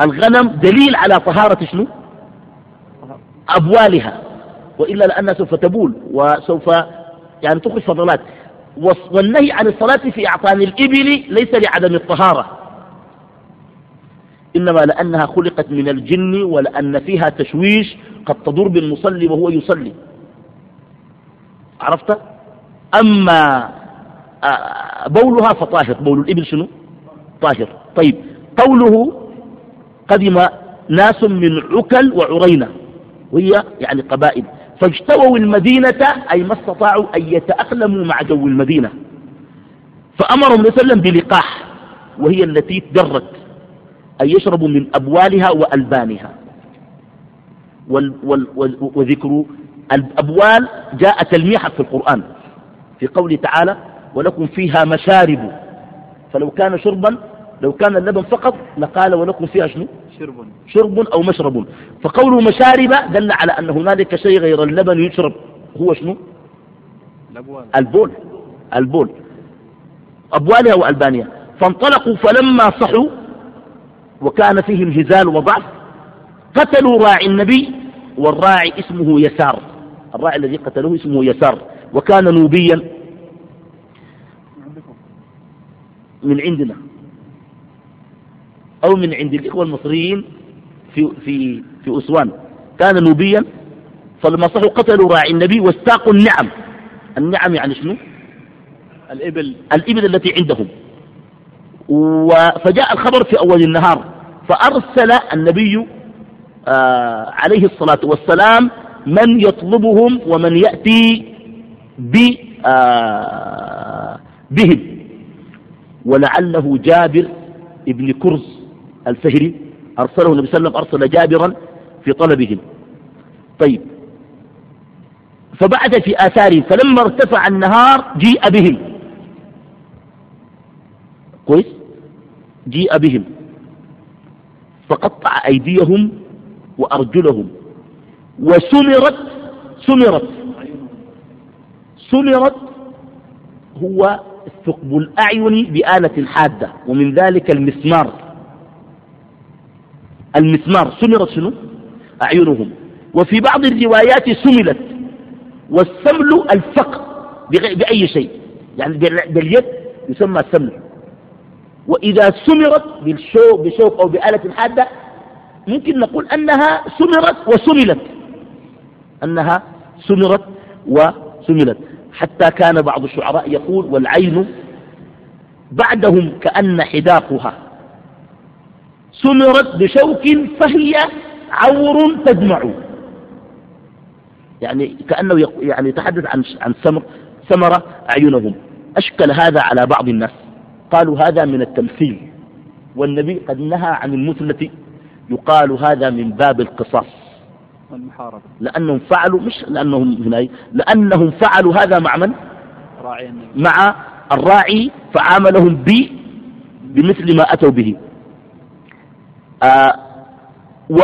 الغنم دليل على طهارة شنو؟ أبوالها. وإلا لأنها سوف تبول وسوف يعني تخرج فضلات. والنهي عن الصلاة في أعطان الإبل ليس لعدم الطهارة. إنما لأنها خلقت من الجن ولأن فيها تشويش قد تضر بالمصلي وهو يصلي. عرفت؟ أما آه، بولها فطاهر. بول الإبل شنو؟ طاهر. طيب قوله قدم ناس من عكل وعرينة وهي يعني قبائل. فاجتووا المدينة أي ما استطاعوا أن يتأقلموا مع جو المدينة. فأمرهم النبي صلى الله عليه وسلم بلقاح وهي التي تجرت أن يشربوا من أبوالها وألبانها. وال وال وذكر الأبوال جاء تلميحا في القرآن في قوله تعالى ولكم فيها مشارب. فلو كان شربا لو كان اللبن فقط لقال ولكم فيها شنو؟ شرب. شرب أو مشرب. فقوله مشارب دل على أن هنالك شيء غير اللبن يشرب. هو شنو؟ البول. البول. أبوالها وألبانها. فانطلقوا فلما صحوا وكان فيهم هزال وضعف قتلوا راعي النبي والراعي اسمه يسار. الراعي الذي قتلوه اسمه يسار. وكان نوبيا. من عندنا. أو من عند الإخوة المصريين في, في, في أسوان. كان نوبيا فلما صحوا قتلوا راعي النبي واستاقوا النعم. النعم يعني شنو؟ الإبل. الإبل التي عندهم. فجاء الخبر في أول النهار فأرسل النبي آه عليه الصلاة والسلام من يطلبهم ومن يأتي ب آه بهم. ولعله جابر ابن كرز الفهري أرسله النبي صلى الله عليه وسلم أرسل جابرا في طلبهم. طيب. فبعد في آثارهم فلما ارتفع النهار جيء بهم. كويس؟ جيء بهم. فقطع أيديهم وأرجلهم. وسمرت سمرت. سمرت هو ثقب الأعين بآلة حادة ومن ذلك المسمار. المسمار سمرت شنو؟ أعينهم. وفي بعض الروايات سملت. والسمل الفق بأي شيء. يعني باليد يسمى سمل وإذا سمرت بالشوك بشوك أو بآلة حادة ممكن نقول أنها سمرت وسملت. أنها سمرت وسملت. حتى كان بعض الشعراء يقول والعين بعدهم كأن حداقها. سمرت بشوك فهي عور تدمع. يعني كأنه يعني يتحدث عن عن سمر ثمر أعينهم. أشكل هذا على بعض الناس. قالوا هذا من التمثيل. والنبي قد نهى عن المثلة. يقال هذا من باب القصاص. والمحاربة. لأنهم فعلوا مش لأنهم هنا لأنهم فعلوا هذا مع من؟ مع الراعي فعاملهم ب بمثل ما أتوا به. آه و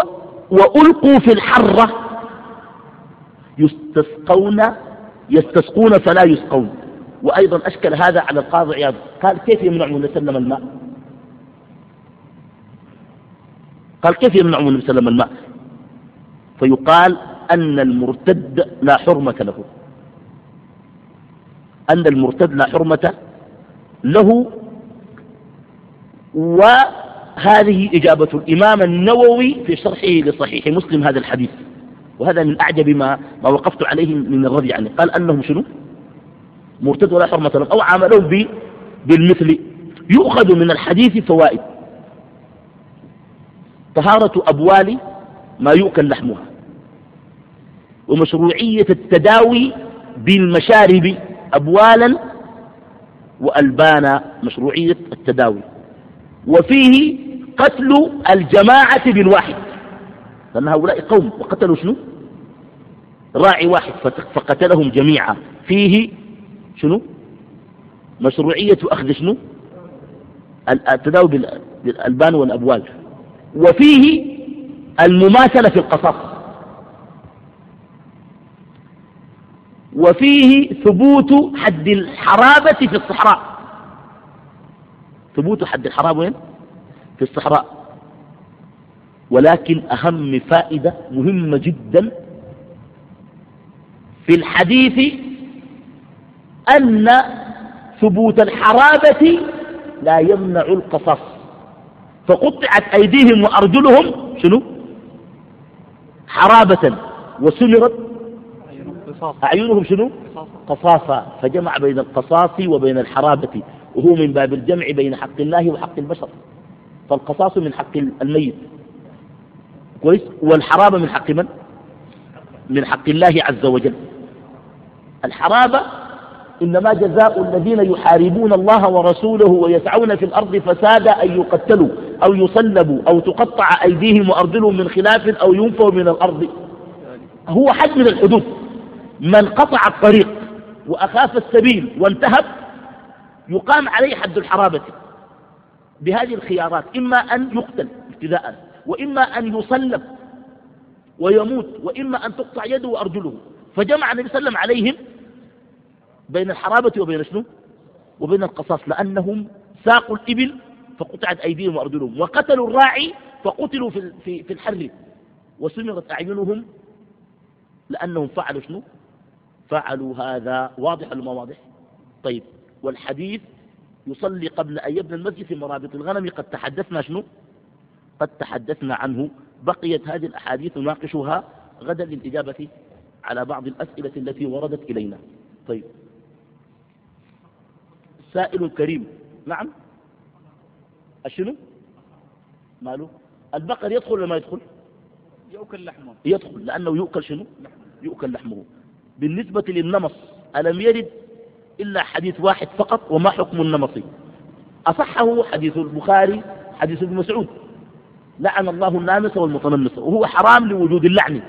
وألقوا في الحرة يستسقون يستسقون فلا يسقون. وأيضا أشكل هذا على القاضي عياض. قال كيف يمنع عليه وسلم الماء؟ قال كيف يمنع عليه وسلم الماء؟ فيقال أن المرتد لا حرمة له. أن المرتد لا حرمة له وهذه إجابة الإمام النووي في شرحه لصحيح مسلم هذا الحديث. وهذا من أعجب ما, ما وقفت عليه من الرضي عنه. قال أنهم شنو؟ مرتد ولا حرمة لهم أو عاملهم بالمثل. يؤخذ من الحديث فوائد. طهارة أبوال ما يؤكل لحمها. ومشروعية التداوي بالمشارب أبوالا وألبانا مشروعية التداوي. وفيه قتل الجماعة بالواحد لأن هؤلاء قوم وقتلوا شنو؟ راعي واحد فقتلهم جميعا. فيه شنو؟ مشروعية أخذ شنو؟ التداوي بالألبان والأبوال. وفيه المماثلة في القصاص. وفيه ثبوت حد الحرابة في الصحراء. ثبوت حد الحرابة وين؟ في الصحراء. ولكن أهم فائدة مهمة جدا في الحديث أن ثبوت الحرابة لا يمنع القصص فقطعت أيديهم وأرجلهم شنو؟ حرابة. وسمرت أعينهم شنو؟ قصاصا. فجمع بين القصاص وبين الحرابة. وهو من باب الجمع بين حق الله وحق البشر. فالقصاص من حق الميت. كويس؟ والحرابة من حق من؟ من حق الله عز وجل. الحرابة إنما جزاء الذين يحاربون الله ورسوله ويسعون في الأرض فسادا أن يقتلوا أو يصلبوا أو تقطع أيديهم وأرجلهم من خلاف أو ينفوا من الأرض. هو حد من الحدود. من قطع الطريق وأخاف السبيل وانتهب يقام عليه حد الحرابة. بهذه الخيارات إما أن يقتل ابتداء وإما أن يصلب ويموت وإما أن تقطع يده وأرجله. فجمع النبي صلى الله عليه وسلم عليهم بين الحرابة وبين شنو؟ وبين القصاص لأنهم ساقوا الإبل فقطعت أيديهم وأرجلهم وقتلوا الراعي فقتلوا في, في, الحر وسمرت أعينهم لأنهم فعلوا شنو؟ فعلوا هذا. واضح ولا ما واضح؟ طيب. والحديث يصلي قبل أن يبنى المسجد في مرابط الغنم. قد تحدثنا شنو؟ قد تحدثنا عنه. بقيت هذه الأحاديث نناقشها غدا للإجابة على بعض الأسئلة التي وردت إلينا. طيب. سائل كريم. نعم. الشنو ماله البقر يدخل ولا ما يدخل؟ يؤكل لحمه. يدخل. لأنه يؤكل شنو؟ يؤكل لحمه. بالنسبة للنمص ألم يرد إلا حديث واحد فقط وما حكم النمص أصحه حديث البخاري حديث ابن مسعود. لعن الله النامس والمتنمس. وهو حرام لوجود اللعن.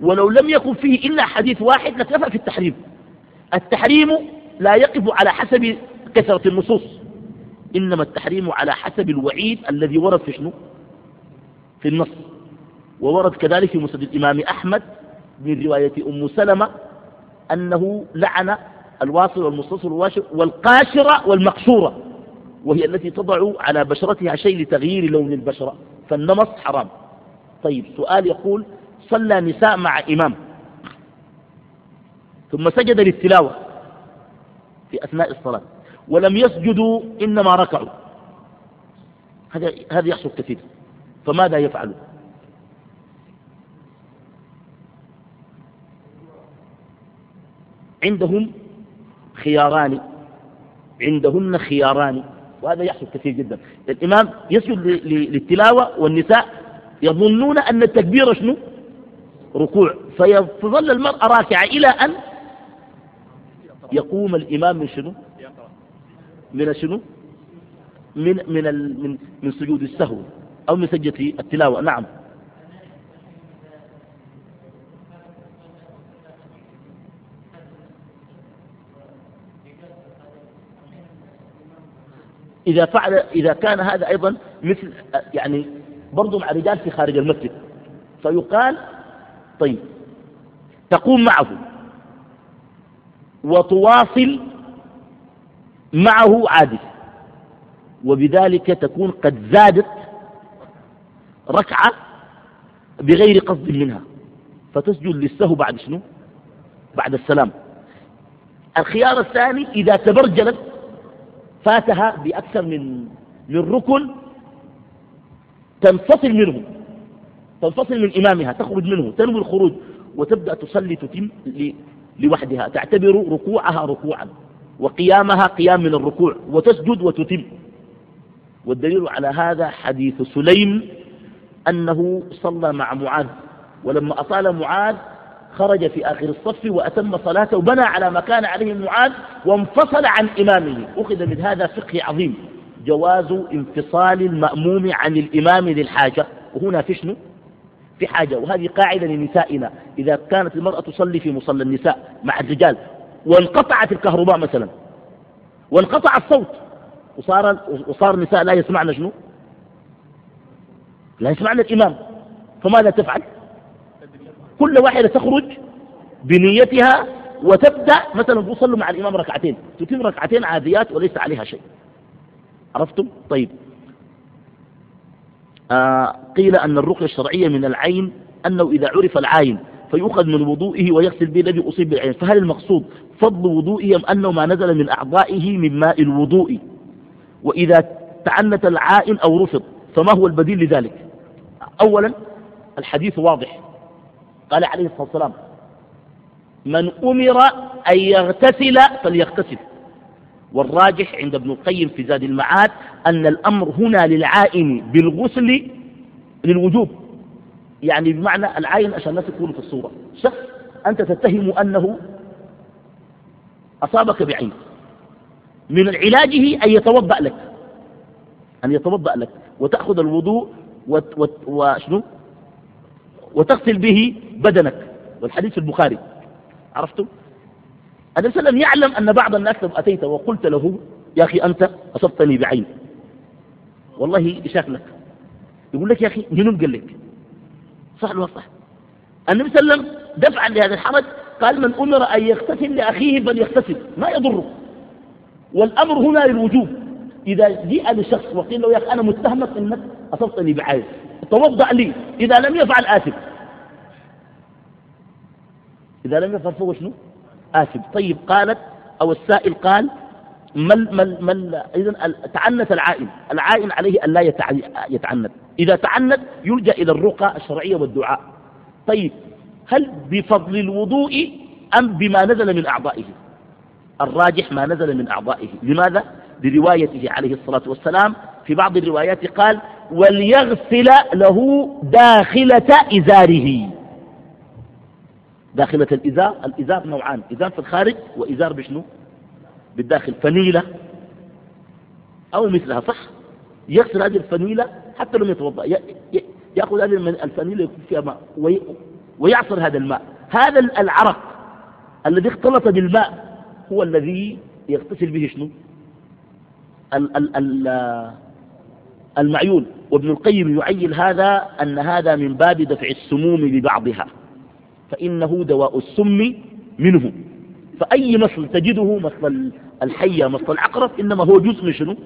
ولو لم يكن فيه إلا حديث واحد لكفى في التحريم. التحريم لا يقف على حسب كثرة النصوص. إنما التحريم على حسب الوعيد الذي ورد في شنو؟ في النص. وورد كذلك في مسند الإمام أحمد من رواية أم سلمة أنه لعن الواصل والمستصل والقاشرة والمقشورة وهي التي تضع على بشرتها شيء لتغيير لون البشرة فالنمص حرام. طيب سؤال يقول صلى نساء مع إمام. ثم سجد للتلاوة في أثناء الصلاة ولم يسجدوا إنما ركعوا. هذا هذا يحصل كثير. فماذا يفعل عندهم خياران عندهن خياران. وهذا يحصل كثير جدا. الإمام يسجد للتلاوة والنساء يظنون أن التكبير شنو؟ ركوع. فيظل المرأة راكعة إلى أن يقوم الإمام من شنو؟ من شنو؟ من من من من سجود السهو أو من سجدة التلاوة. نعم. إذا فعل إذا كان هذا أيضا مثل يعني برضو مع رجال في خارج المسجد. فيقال طيب تقوم معه. وتواصل معه عادل. وبذلك تكون قد زادت ركعة بغير قصد منها. فتسجد للسهو بعد شنو؟ بعد السلام. الخيار الثاني إذا تبرجلت فاتها بأكثر من من ركن تنفصل منه تنفصل من إمامها تخرج منه تنوي الخروج وتبدأ تصلي تتم لوحدها تعتبر ركوعها ركوعا وقيامها قيام من الركوع وتسجد وتتم. والدليل على هذا حديث سليم أنه صلى مع معاذ ولما أطال معاذ خرج في آخر الصف وأتم صلاته وبنى على ما كان عليه معاذ وانفصل عن إمامه. أخذ من هذا فقه عظيم. جواز انفصال المأموم عن الإمام للحاجة وهنا في شنو؟ في حاجة. وهذه قاعدة لنسائنا. إذا كانت المرأة تصلي في مصلى النساء مع الرجال وانقطعت الكهرباء مثلا وانقطع الصوت وصار وصار النساء لا يسمعن شنو؟ لا يسمعن الإمام. فماذا تفعل؟ كل واحدة تخرج بنيتها وتبدأ مثلا تصلي مع الإمام ركعتين. تتم ركعتين عاديات وليس عليها شيء. عرفتم؟ طيب. آه قيل أن الرقية الشرعية من العين أنه إذا عرف العين فيؤخذ من وضوئه ويغسل به الذي أصيب بالعين. فهل المقصود فضل وضوئه أم أنه ما نزل من أعضائه من ماء الوضوء؟ وإذا تعنت العائن أو رفض فما هو البديل لذلك؟ أولا الحديث واضح. قال عليه الصلاة والسلام من أمر أن يغتسل فليغتسل. والراجح عند ابن القيم في زاد المعاد أن الأمر هنا للعائن بالغسل للوجوب. يعني بمعنى العين عشان الناس يكونوا في الصورة. شخص أنت تتهم أنه أصابك بعين. من علاجه أن يتوضأ لك. أن يتوضأ لك وتأخذ الوضوء وشنو؟ وتغسل به بدنك. والحديث في البخاري. عرفتم النبي صلى الله عليه وسلم يعلم أن بعض الناس لو أتيت وقلت له يا أخي أنت أصبتني بعين. والله لك. يقول لك يا أخي منو قال لك؟ صح ولا صح؟ النبي صلى الله عليه وسلم دفعا لهذا الحرج قال من أمر أن يغتسل لأخيه فليغتسل. ما يضره. والأمر هنا للوجوب. إذا جاء لشخص وقيل له يا أخي أنا متهمك أنك أصبتني بعين. توضأ لي. إذا لم يفعل آثم إذا لم يفعل فهو شنو؟ آثم طيب قالت أو السائل قال من من من إذن تعنت العائن. العائن عليه أن لا يتعنت. إذا تعنت يلجأ إلى الرقى الشرعية والدعاء. طيب هل بفضل الوضوء أم بما نزل من أعضائه؟ الراجح ما نزل من أعضائه. لماذا؟ لروايته عليه الصلاة والسلام. في بعض الروايات قال وليغسل له داخلة إزاره. داخلة الإزار الإزار نوعان إزار في الخارج وإزار بشنو؟ بالداخل فنيلة أو مثلها صح؟ يغسل هذه الفنيلة حتى لم يتوضأ. يأخذ هذه الفنيلة يكون فيها ماء ويعصر هذا الماء. هذا العرق الذي اختلط بالماء هو الذي يغتسل به شنو؟ المعيون. وابن القيم يعين هذا أن هذا من باب دفع السموم ببعضها فإنه دواء السم منه. فأي مصل تجده مصل الحية مصل العقرب إنما هو جزء من شنو؟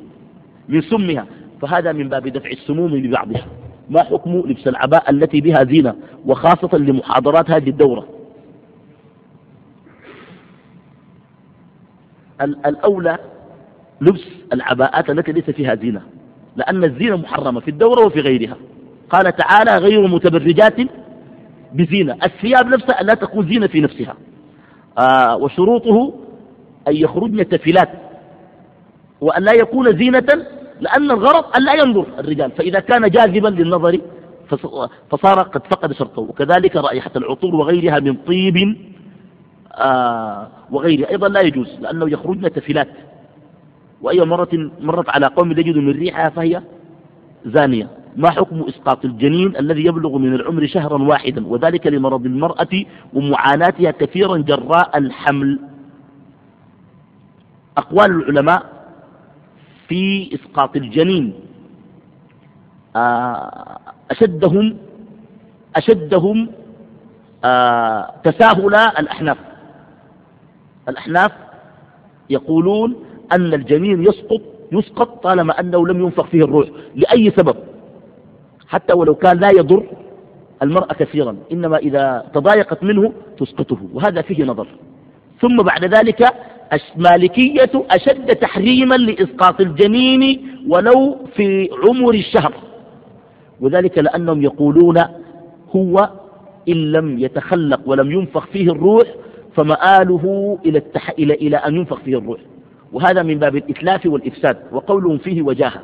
من سمها. فهذا من باب دفع السموم ببعضها ما حكم لبس العباء التي بها زينة وخاصة لمحاضرات هذه الدورة؟ الأولى لبس العباءات التي ليس فيها زينة. لأن الزينة محرمة في الدورة وفي غيرها. قال تعالى غير متبرجات بزينة الثياب نفسها لا تكون زينة في نفسها. آه وشروطه أن يخرجن تفلات وأن لا يكون زينة لأن الغرض أن لا ينظر الرجال. فإذا كان جاذبا للنظر فصار قد فقد شرطه. وكذلك رائحة العطور وغيرها من طيب آه أيضا لا يجوز لأنه يخرجن تفلات وأي مرة مرت على قوم يجدوا من ريحها فهي زانية. ما حكم إسقاط الجنين الذي يبلغ من العمر شهرا واحدا؟ وذلك لمرض المرأة ومعاناتها كثيرا جراء الحمل. أقوال العلماء في إسقاط الجنين آه، أشدهم أشدهم آه، تساهلا الأحناف. الأحناف يقولون أن الجنين يسقط يسقط طالما أنه لم ينفخ فيه الروح. لأي سبب؟ حتى ولو كان لا يضر المرأة كثيرا إنما إذا تضايقت منه تسقطه وهذا فيه نظر. ثم بعد ذلك المالكية أشد تحريما لإسقاط الجنين ولو في عمر الشهر. وذلك لأنهم يقولون هو إن لم يتخلق ولم ينفخ فيه الروح فمآله إلى, التح... إلى... إلى أن ينفخ فيه الروح. وهذا من باب الإتلاف والإفساد وقولهم فيه وجاهة.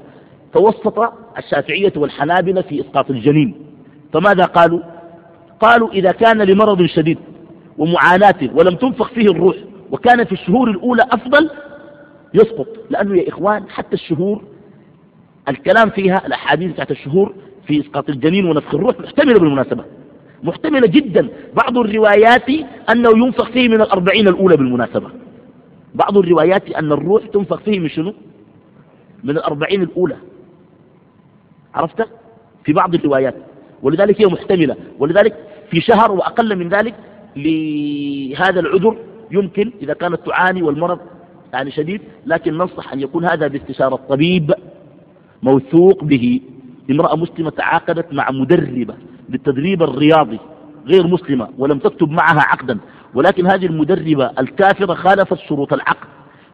فوسط الشافعية والحنابلة في إسقاط الجنين. فماذا قالوا؟ قالوا إذا كان لمرض شديد ومعاناة ولم تنفخ فيه الروح وكان في الشهور الأولى أفضل يسقط. لأنه يا إخوان حتى الشهور الكلام فيها الأحاديث بتاعت الشهور في إسقاط الجنين ونفخ الروح محتملة بالمناسبة. محتملة جدا. بعض الروايات أنه ينفخ فيه من الأربعين الأولى بالمناسبة. بعض الروايات أن الروح تنفخ فيه من شنو؟ من الأربعين الأولى. عرفت؟ في بعض الروايات. ولذلك هي محتملة. ولذلك في شهر وأقل من ذلك لهذا العذر يمكن إذا كانت تعاني والمرض يعني شديد لكن ننصح أن يكون هذا باستشارة طبيب موثوق به. امرأة مسلمة تعاقدت مع مدربة للتدريب الرياضي غير مسلمة ولم تكتب معها عقدا. ولكن هذه المدربة الكافرة خالفت شروط العقد.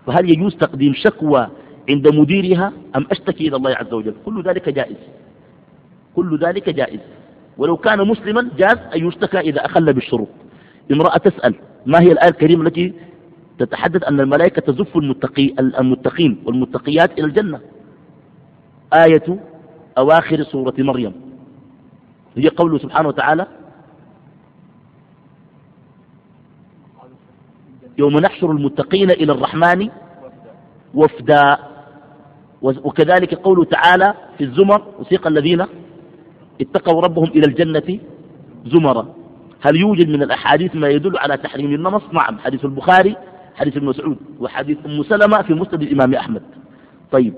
فهل يجوز تقديم شكوى عند مديرها أم أشتكي إلى الله عز وجل؟ كل ذلك جائز. كل ذلك جائز. ولو كان مسلما جاز أن يشتكى إذا أخل بالشروط. امرأة تسأل ما هي الآية الكريمة التي تتحدث أن الملائكة تزف المتقي المتقين والمتقيات إلى الجنة؟ آية أواخر سورة مريم. هي قوله سبحانه وتعالى يوم نحشر المتقين إلى الرحمن وفدا. وكذلك قوله تعالى في الزمر وسيق الذين اتقوا ربهم إلى الجنة زمرا. هل يوجد من الأحاديث ما يدل على تحريم النمص؟ نعم حديث البخاري حديث ابن مسعود وحديث أم سلمة في مسند الإمام أحمد. طيب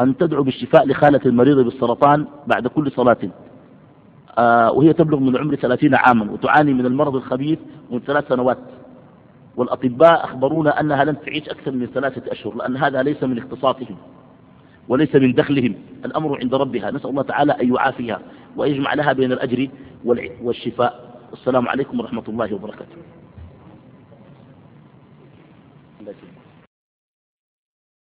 أن تدعو بالشفاء لخالة المريضة بالسرطان بعد كل صلاة. آه وهي تبلغ من العمر ثلاثين عاما وتعاني من المرض الخبيث من ثلاث سنوات. والأطباء أخبرونا أنها لن تعيش أكثر من ثلاثة أشهر لأن هذا ليس من اختصاصهم وليس من دخلهم. الأمر عند ربها. نسأل الله تعالى أن يعافيها ويجمع لها بين الأجر والشفاء. السلام عليكم ورحمة الله وبركاته.